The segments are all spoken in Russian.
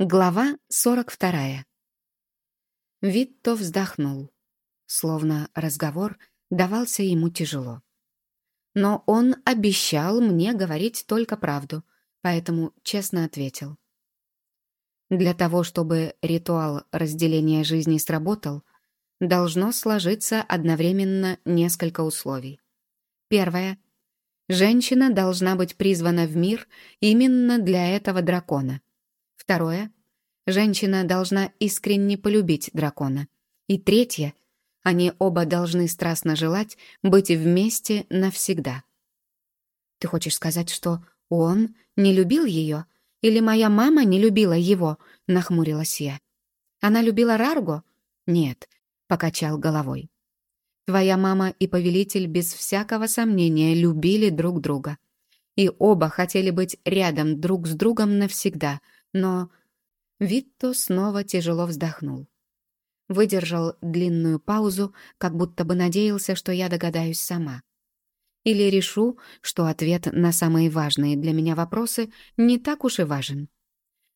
Глава 42. Витто вздохнул, словно разговор давался ему тяжело. Но он обещал мне говорить только правду, поэтому честно ответил. Для того, чтобы ритуал разделения жизни сработал, должно сложиться одновременно несколько условий. Первое. Женщина должна быть призвана в мир именно для этого дракона — Второе. Женщина должна искренне полюбить дракона. И третье. Они оба должны страстно желать быть вместе навсегда. Ты хочешь сказать, что он не любил ее? Или моя мама не любила его? Нахмурилась я. Она любила Рарго? Нет, покачал головой. Твоя мама и повелитель без всякого сомнения любили друг друга. И оба хотели быть рядом друг с другом навсегда — но Витто снова тяжело вздохнул. Выдержал длинную паузу, как будто бы надеялся, что я догадаюсь сама. Или решу, что ответ на самые важные для меня вопросы не так уж и важен.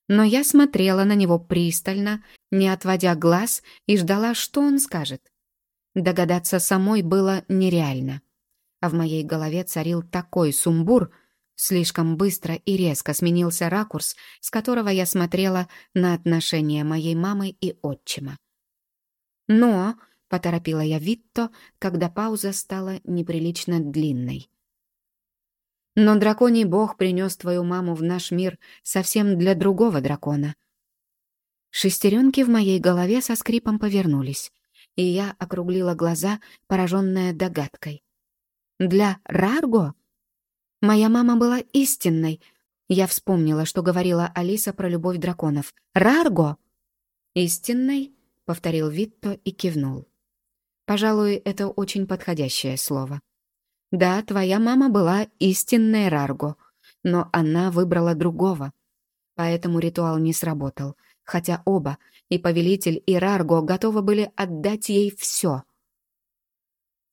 Но я смотрела на него пристально, не отводя глаз, и ждала, что он скажет. Догадаться самой было нереально. А в моей голове царил такой сумбур — Слишком быстро и резко сменился ракурс, с которого я смотрела на отношения моей мамы и отчима. «Но», — поторопила я Витто, когда пауза стала неприлично длинной. «Но драконий бог принес твою маму в наш мир совсем для другого дракона». Шестеренки в моей голове со скрипом повернулись, и я округлила глаза, пораженная догадкой. «Для Рарго?» Моя мама была истинной. Я вспомнила, что говорила Алиса про любовь драконов. «Рарго!» «Истинной?» — повторил Витто и кивнул. «Пожалуй, это очень подходящее слово. Да, твоя мама была истинной Рарго, но она выбрала другого. Поэтому ритуал не сработал, хотя оба, и повелитель, и Рарго, готовы были отдать ей все».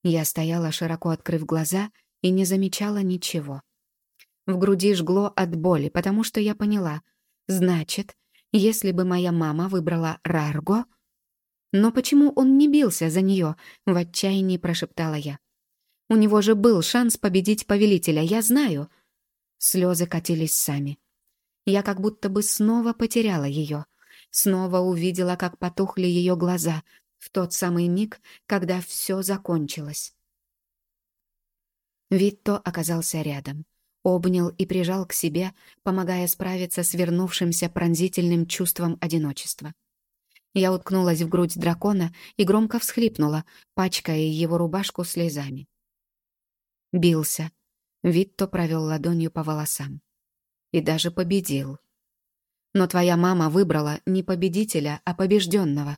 Я стояла, широко открыв глаза — и не замечала ничего. В груди жгло от боли, потому что я поняла. Значит, если бы моя мама выбрала Рарго... Но почему он не бился за нее? В отчаянии прошептала я. У него же был шанс победить повелителя, я знаю. Слезы катились сами. Я как будто бы снова потеряла ее. Снова увидела, как потухли ее глаза в тот самый миг, когда все закончилось. Витто оказался рядом. Обнял и прижал к себе, помогая справиться с вернувшимся пронзительным чувством одиночества. Я уткнулась в грудь дракона и громко всхлипнула, пачкая его рубашку слезами. Бился. Витто провел ладонью по волосам. И даже победил. Но твоя мама выбрала не победителя, а побежденного.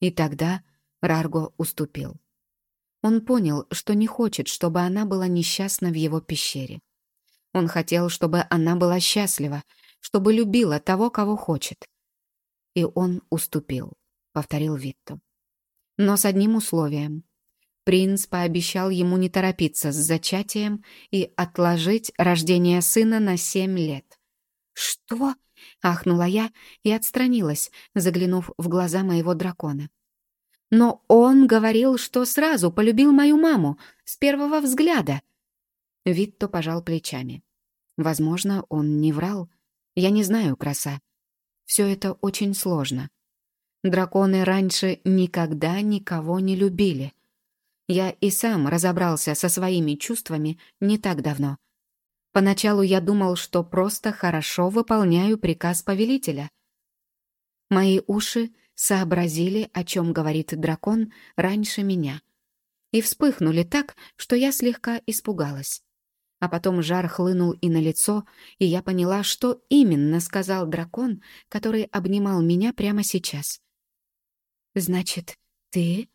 И тогда Рарго уступил. Он понял, что не хочет, чтобы она была несчастна в его пещере. Он хотел, чтобы она была счастлива, чтобы любила того, кого хочет. И он уступил, — повторил Витто. Но с одним условием. Принц пообещал ему не торопиться с зачатием и отложить рождение сына на семь лет. «Что?» — ахнула я и отстранилась, заглянув в глаза моего дракона. Но он говорил, что сразу полюбил мою маму с первого взгляда. Витто пожал плечами. Возможно, он не врал. Я не знаю, краса. Все это очень сложно. Драконы раньше никогда никого не любили. Я и сам разобрался со своими чувствами не так давно. Поначалу я думал, что просто хорошо выполняю приказ повелителя. Мои уши сообразили, о чем говорит дракон раньше меня. И вспыхнули так, что я слегка испугалась. А потом жар хлынул и на лицо, и я поняла, что именно сказал дракон, который обнимал меня прямо сейчас. «Значит, ты...»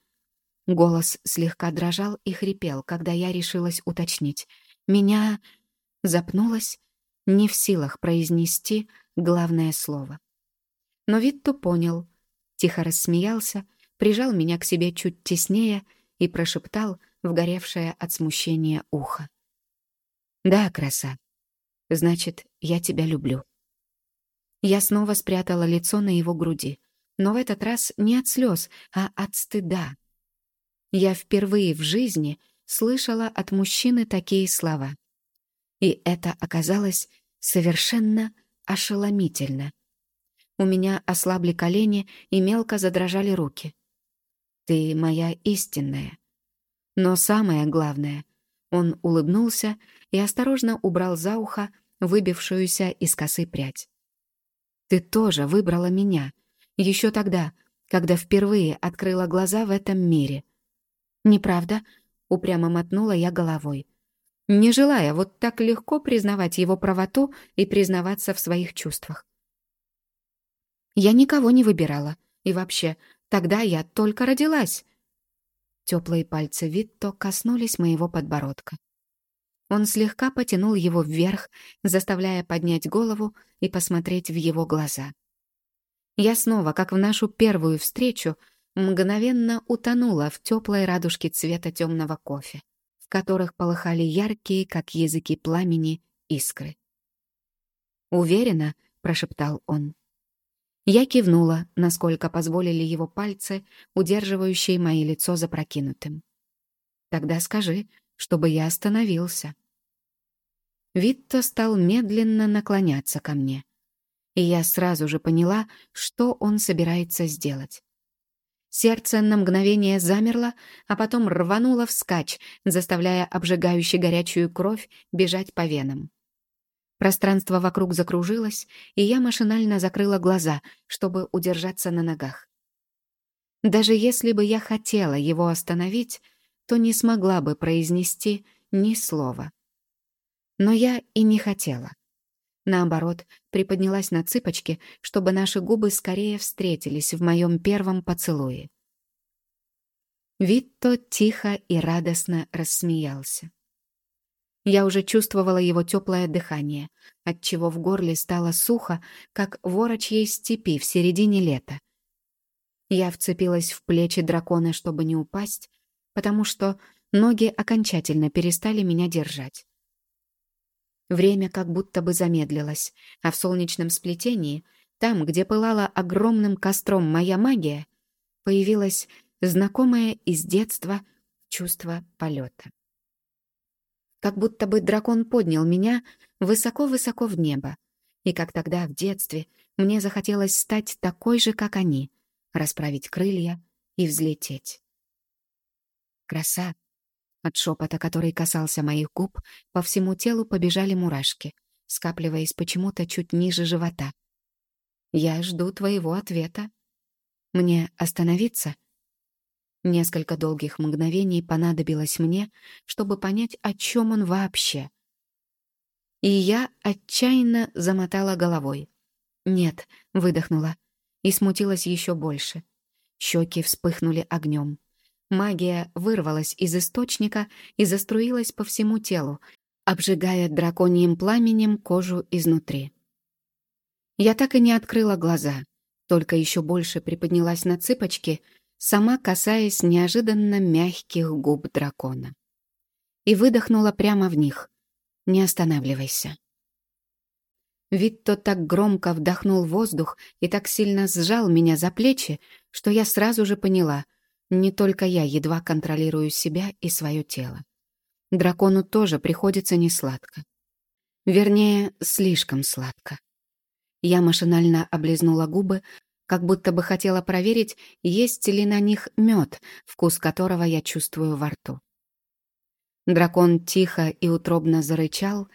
Голос слегка дрожал и хрипел, когда я решилась уточнить. «Меня...» Запнулась, не в силах произнести главное слово. Но Витто понял — тихо рассмеялся, прижал меня к себе чуть теснее и прошептал в горевшее от смущения ухо. «Да, краса. Значит, я тебя люблю». Я снова спрятала лицо на его груди, но в этот раз не от слез, а от стыда. Я впервые в жизни слышала от мужчины такие слова. И это оказалось совершенно ошеломительно. У меня ослабли колени и мелко задрожали руки. «Ты моя истинная». Но самое главное, он улыбнулся и осторожно убрал за ухо выбившуюся из косы прядь. «Ты тоже выбрала меня, еще тогда, когда впервые открыла глаза в этом мире». «Неправда?» — упрямо мотнула я головой не желая вот так легко признавать его правоту и признаваться в своих чувствах. Я никого не выбирала. И вообще, тогда я только родилась. Теплые пальцы Витто коснулись моего подбородка. Он слегка потянул его вверх, заставляя поднять голову и посмотреть в его глаза. Я снова, как в нашу первую встречу, мгновенно утонула в теплой радужке цвета темного кофе в которых полыхали яркие, как языки пламени, искры. «Уверена?» — прошептал он. Я кивнула, насколько позволили его пальцы, удерживающие мое лицо запрокинутым. «Тогда скажи, чтобы я остановился». Витто стал медленно наклоняться ко мне, и я сразу же поняла, что он собирается сделать. Сердце на мгновение замерло, а потом рвануло вскачь, заставляя обжигающую горячую кровь бежать по венам. Пространство вокруг закружилось, и я машинально закрыла глаза, чтобы удержаться на ногах. Даже если бы я хотела его остановить, то не смогла бы произнести ни слова. Но я и не хотела. Наоборот, приподнялась на цыпочки, чтобы наши губы скорее встретились в моем первом поцелуе. Витто тихо и радостно рассмеялся. Я уже чувствовала его теплое дыхание, отчего в горле стало сухо, как в орочьей степи в середине лета. Я вцепилась в плечи дракона, чтобы не упасть, потому что ноги окончательно перестали меня держать. Время как будто бы замедлилось, а в солнечном сплетении, там, где пылала огромным костром моя магия, появилось знакомое из детства чувство полета. Как будто бы дракон поднял меня высоко-высоко в небо, и как тогда, в детстве, мне захотелось стать такой же, как они, расправить крылья и взлететь. Краса от шепота, который касался моих губ, по всему телу побежали мурашки, скапливаясь почему-то чуть ниже живота. «Я жду твоего ответа. Мне остановиться?» Несколько долгих мгновений понадобилось мне, чтобы понять, о чем он вообще. И я отчаянно замотала головой. «Нет», — выдохнула, и смутилась еще больше. Щеки вспыхнули огнем. Магия вырвалась из источника и заструилась по всему телу, обжигая драконьим пламенем кожу изнутри. Я так и не открыла глаза, только еще больше приподнялась на цыпочки, сама касаясь неожиданно мягких губ дракона. И выдохнула прямо в них. «Не останавливайся». Витто так громко вдохнул воздух и так сильно сжал меня за плечи, что я сразу же поняла — не только я едва контролирую себя и свое тело. Дракону тоже приходится несладко. Вернее, слишком сладко. Я машинально облизнула губы, как будто бы хотела проверить, есть ли на них мед, вкус которого я чувствую во рту. Дракон тихо и утробно зарычал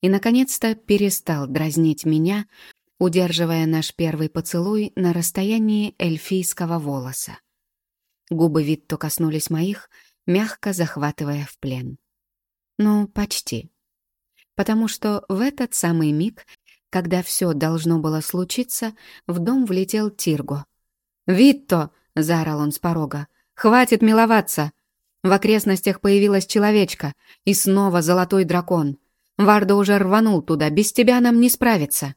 и, наконец-то, перестал дразнить меня, удерживая наш первый поцелуй на расстоянии эльфийского волоса. Губы Витто коснулись моих, мягко захватывая в плен. Ну, почти. Потому что в этот самый миг, когда все должно было случиться, в дом влетел Тирго. «Витто!» — заорал он с порога. «Хватит миловаться!» В окрестностях появилась человечка, и снова золотой дракон. Варда уже рванул туда, без тебя нам не справиться.